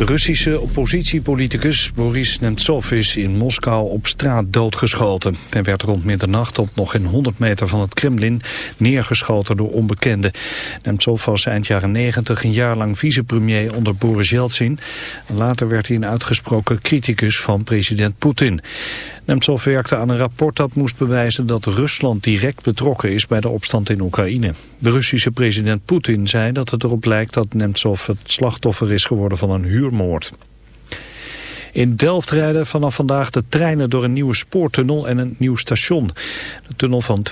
De Russische oppositiepoliticus Boris Nemtsov is in Moskou op straat doodgeschoten. Hij werd rond middernacht op nog geen 100 meter van het Kremlin neergeschoten door onbekenden. Nemtsov was eind jaren 90 een jaar lang vicepremier onder Boris Yeltsin. Later werd hij een uitgesproken criticus van president Poetin. Nemtsov werkte aan een rapport dat moest bewijzen dat Rusland direct betrokken is bij de opstand in Oekraïne. De Russische president Poetin zei dat het erop lijkt dat Nemtsov het slachtoffer is geworden van een In Delft rijden vanaf vandaag de treinen door een nieuwe spoortunnel en een nieuw station. De tunnel van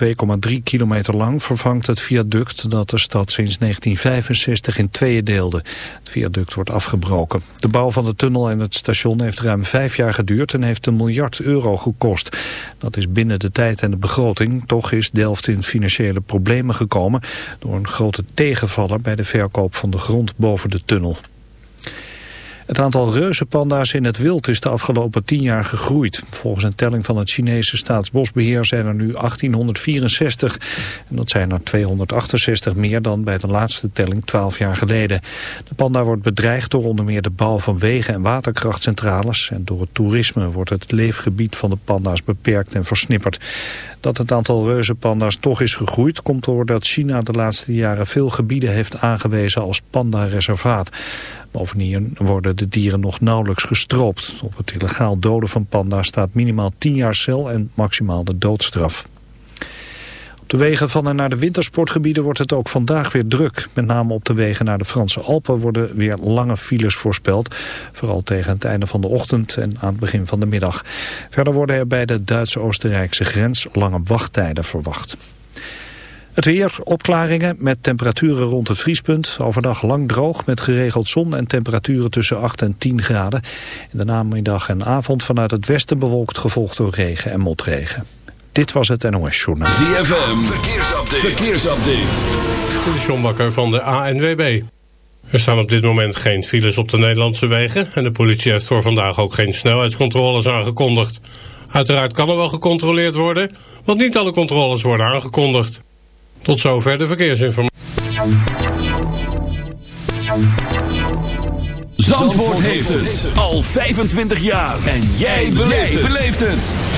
2,3 kilometer lang vervangt het viaduct dat de stad sinds 1965 in tweeën deelde. Het viaduct wordt afgebroken. De bouw van de tunnel en het station heeft ruim vijf jaar geduurd en heeft een miljard euro gekost. Dat is binnen de tijd en de begroting. Toch is Delft in financiële problemen gekomen door een grote tegenvaller bij de verkoop van de grond boven de tunnel. Het aantal reuzenpanda's in het wild is de afgelopen tien jaar gegroeid. Volgens een telling van het Chinese staatsbosbeheer zijn er nu 1864. En dat zijn er 268 meer dan bij de laatste telling 12 jaar geleden. De panda wordt bedreigd door onder meer de bouw van wegen en waterkrachtcentrales. En door het toerisme wordt het leefgebied van de panda's beperkt en versnipperd. Dat het aantal reuzenpanda's toch is gegroeid komt doordat China de laatste jaren veel gebieden heeft aangewezen als panda-reservaat. Bovendien worden de dieren nog nauwelijks gestroopt. Op het illegaal doden van panda's staat minimaal 10 jaar cel en maximaal de doodstraf. De wegen van en naar de wintersportgebieden wordt het ook vandaag weer druk. Met name op de wegen naar de Franse Alpen worden weer lange files voorspeld. Vooral tegen het einde van de ochtend en aan het begin van de middag. Verder worden er bij de Duitse-Oostenrijkse grens lange wachttijden verwacht. Het weer, opklaringen met temperaturen rond het vriespunt. Overdag lang droog met geregeld zon en temperaturen tussen 8 en 10 graden. In de namiddag en avond vanuit het westen bewolkt gevolgd door regen en motregen. Dit was het NOS Journaal. ZFM, verkeersupdate. verkeersupdate. De John Bakker van de ANWB. Er staan op dit moment geen files op de Nederlandse wegen... en de politie heeft voor vandaag ook geen snelheidscontroles aangekondigd. Uiteraard kan er wel gecontroleerd worden... want niet alle controles worden aangekondigd. Tot zover de verkeersinformatie. Zandvoort heeft het al 25 jaar. En jij beleeft het.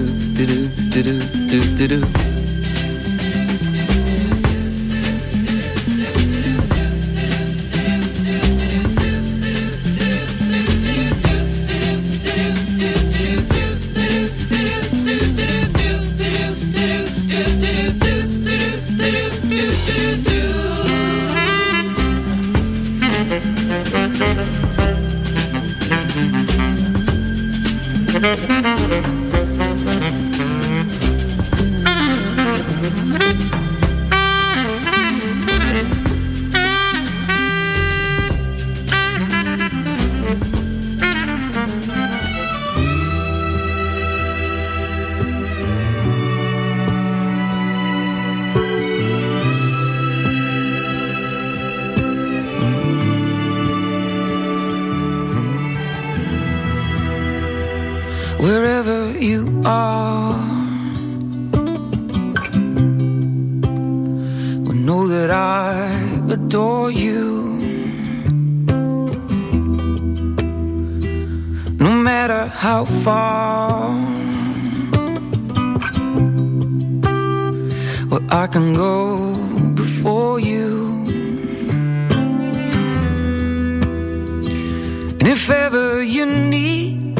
do do do do do do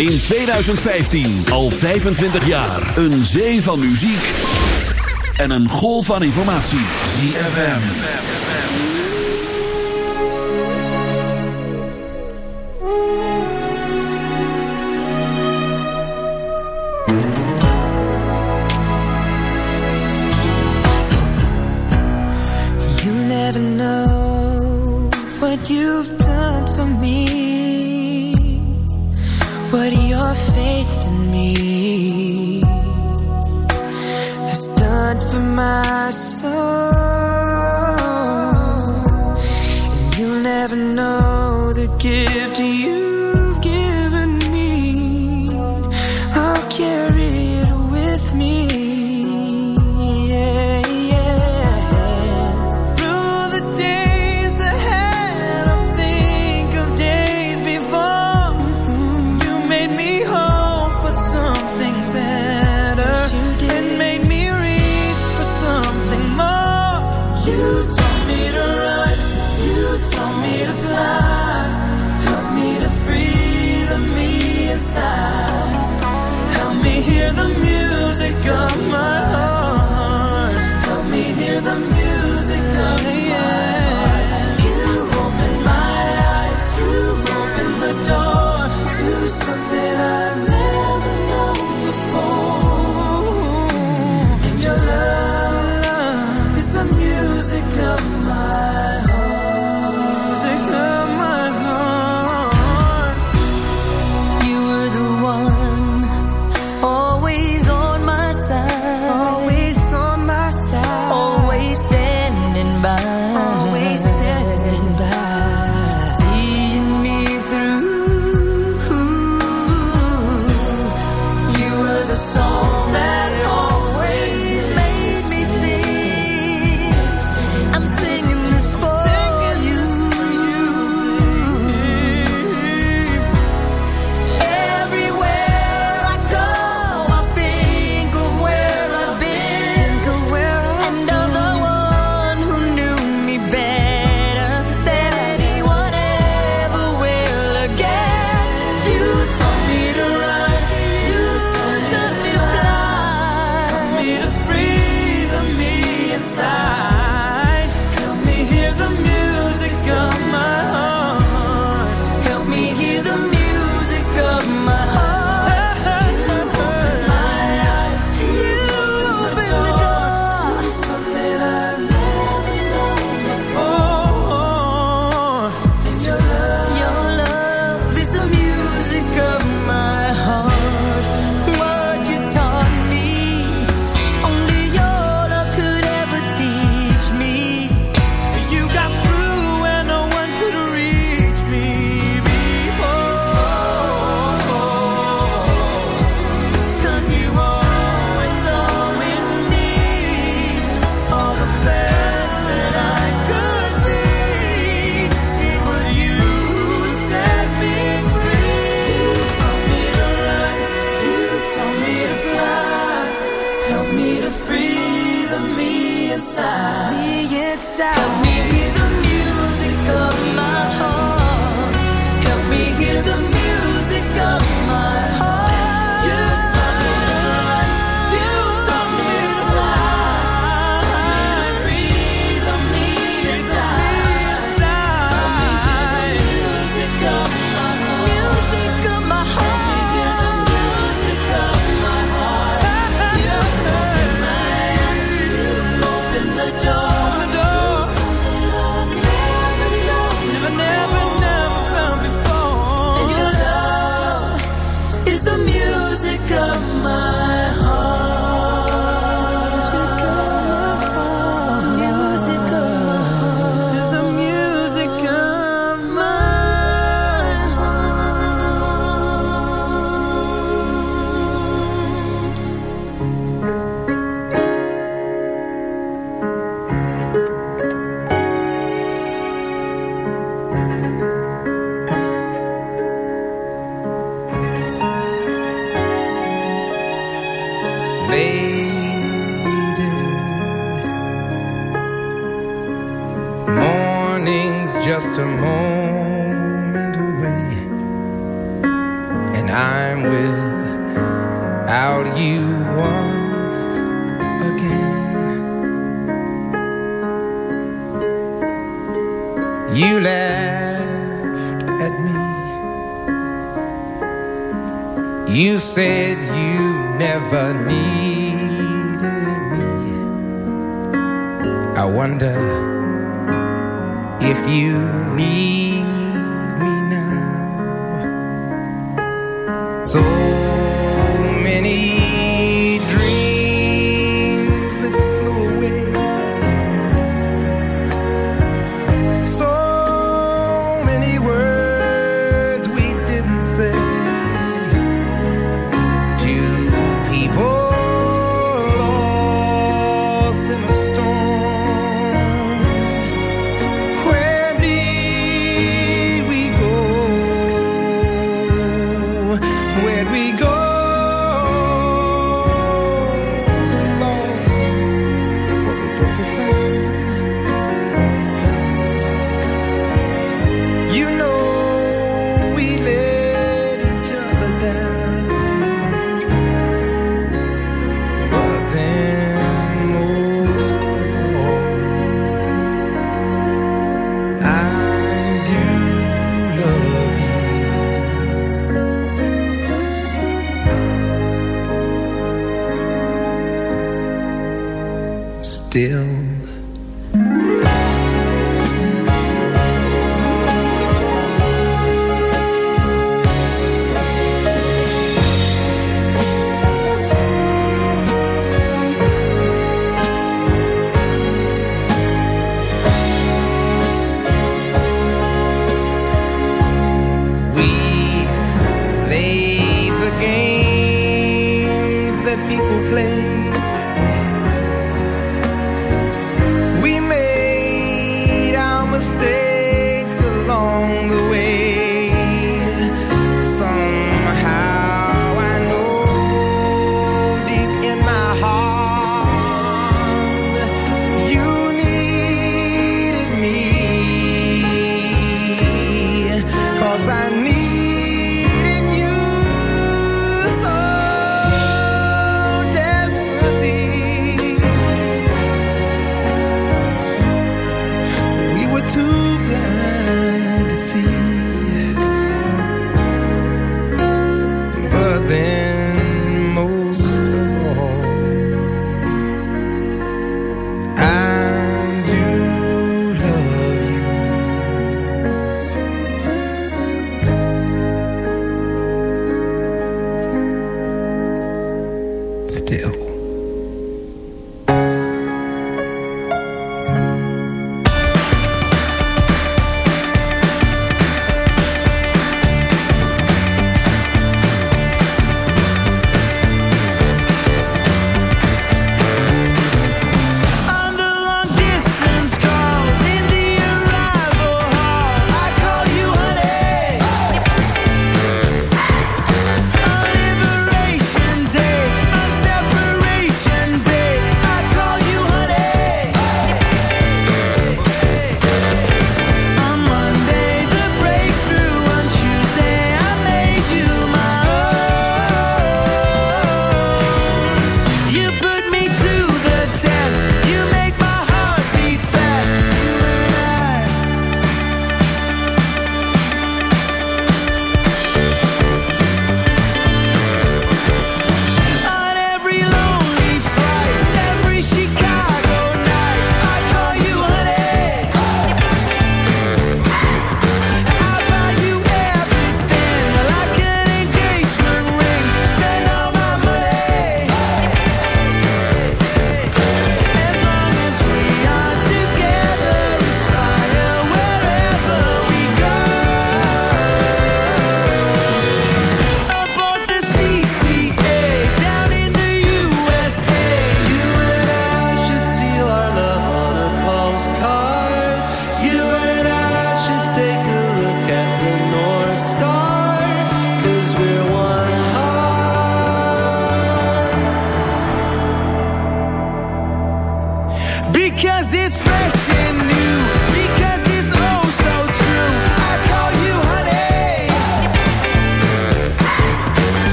In 2015, al 25 jaar, een zee van muziek en een golf van informatie. ZFM. You never know you've faith. I'm without you once again. You laughed at me. You said you never needed me. I wonder if you need it's all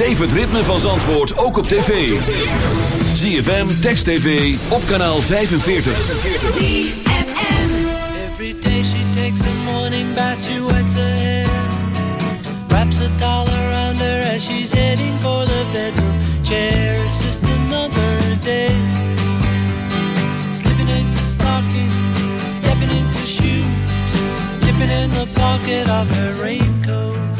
Beleef het ritme van Zandvoort ook op tv. ZFM, Text TV, op kanaal 45. ZFM Every day she takes a morning bath, she wets her hair. Wraps a doll around her as she's heading for the bedroom chair. assistant just another day. Slipping into stockings, stepping into shoes. Dipping in the pocket of her raincoat.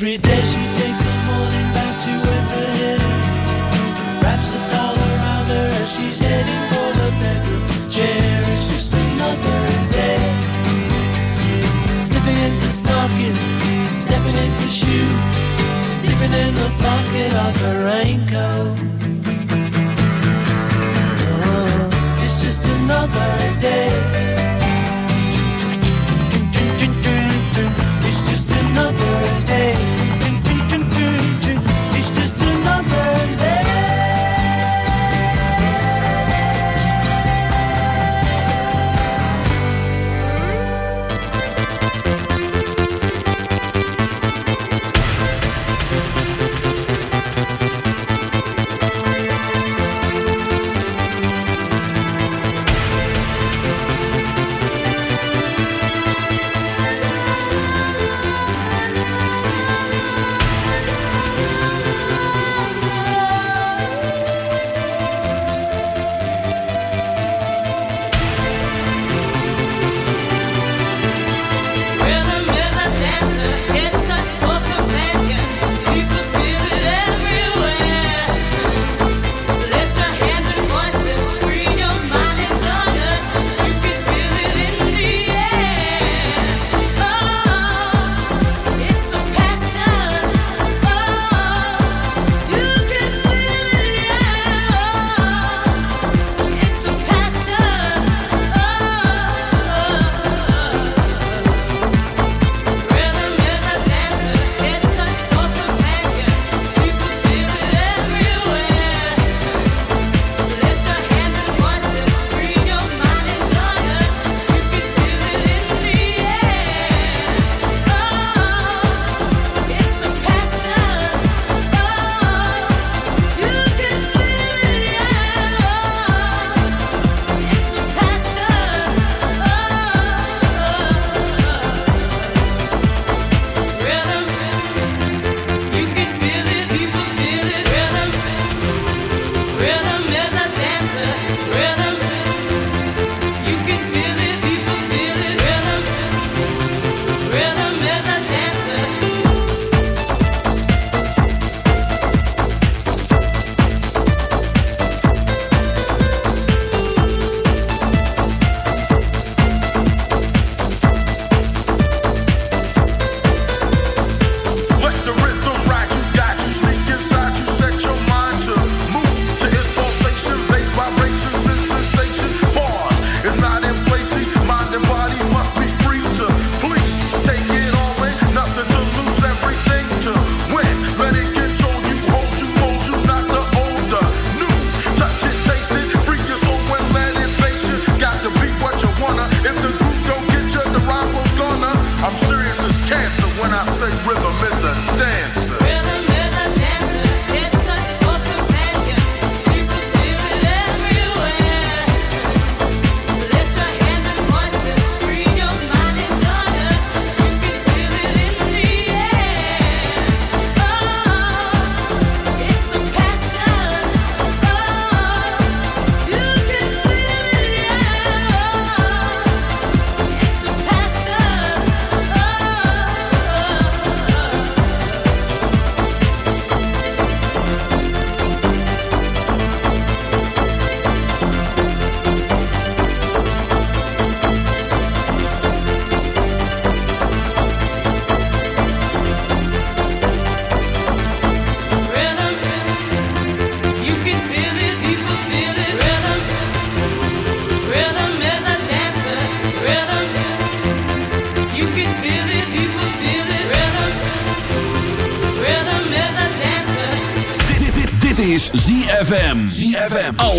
every day.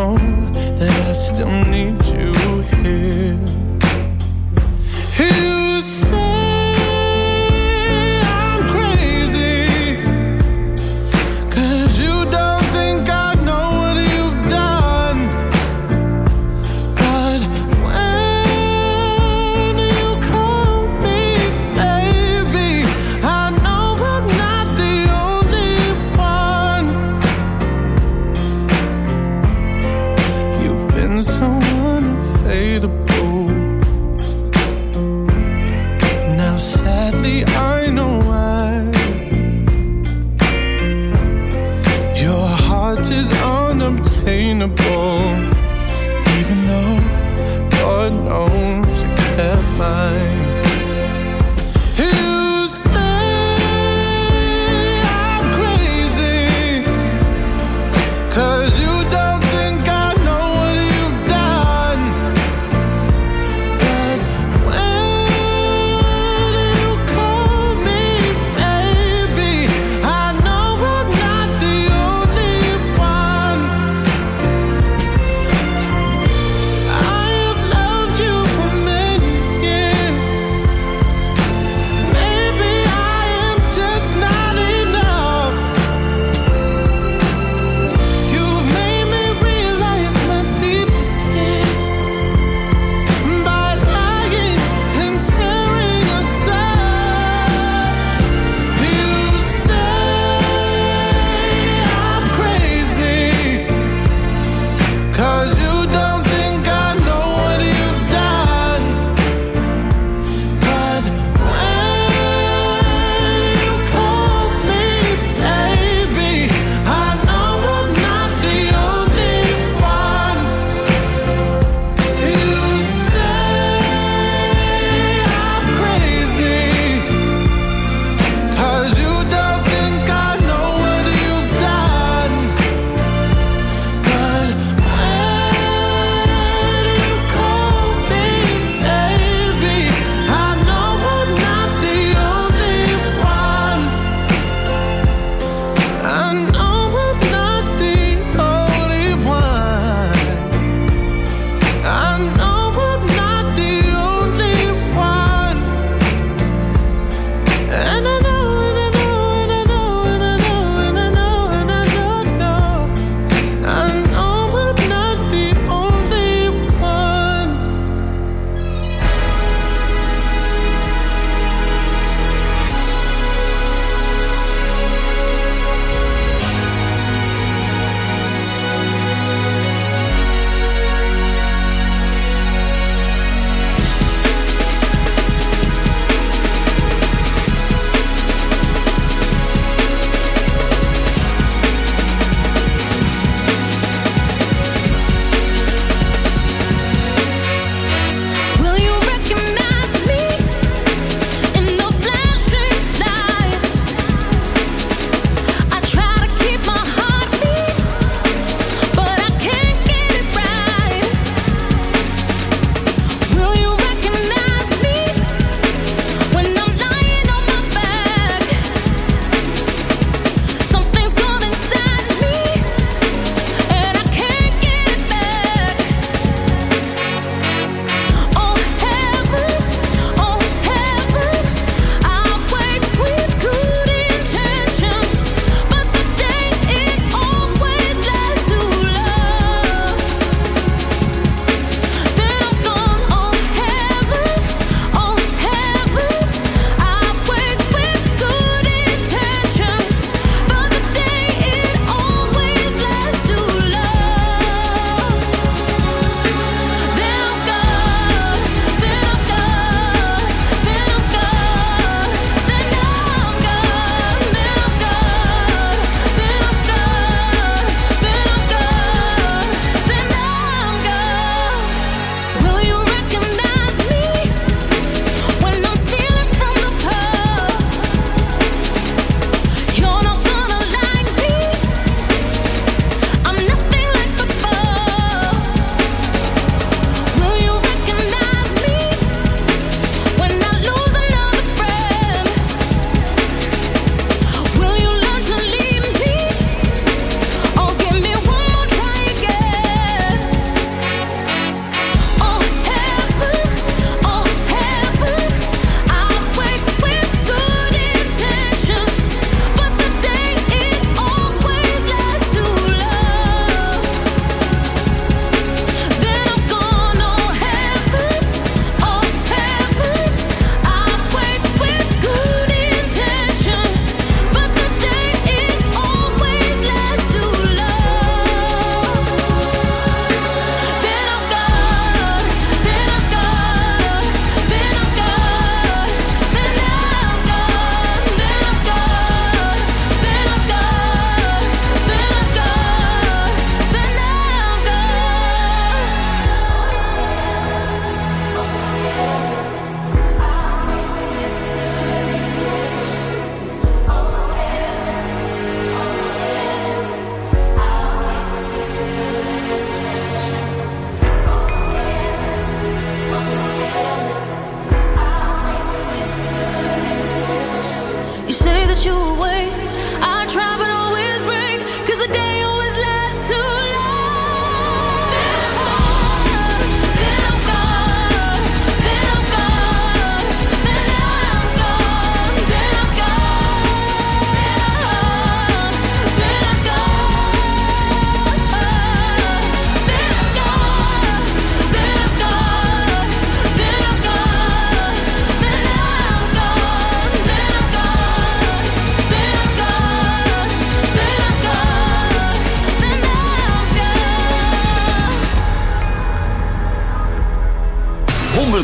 know that I still need you here.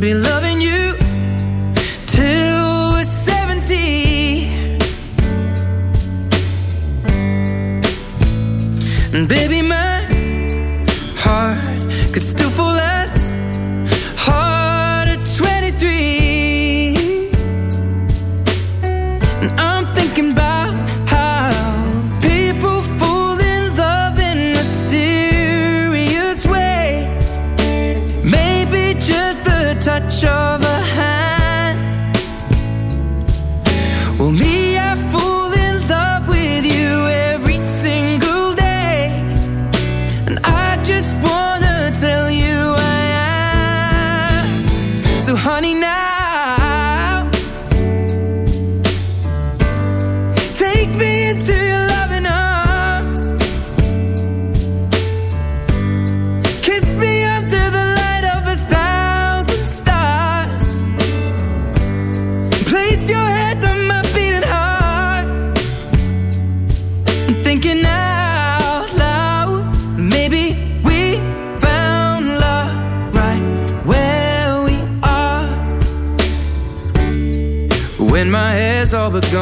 be loving you till we're 70. And baby, my heart could still fall out.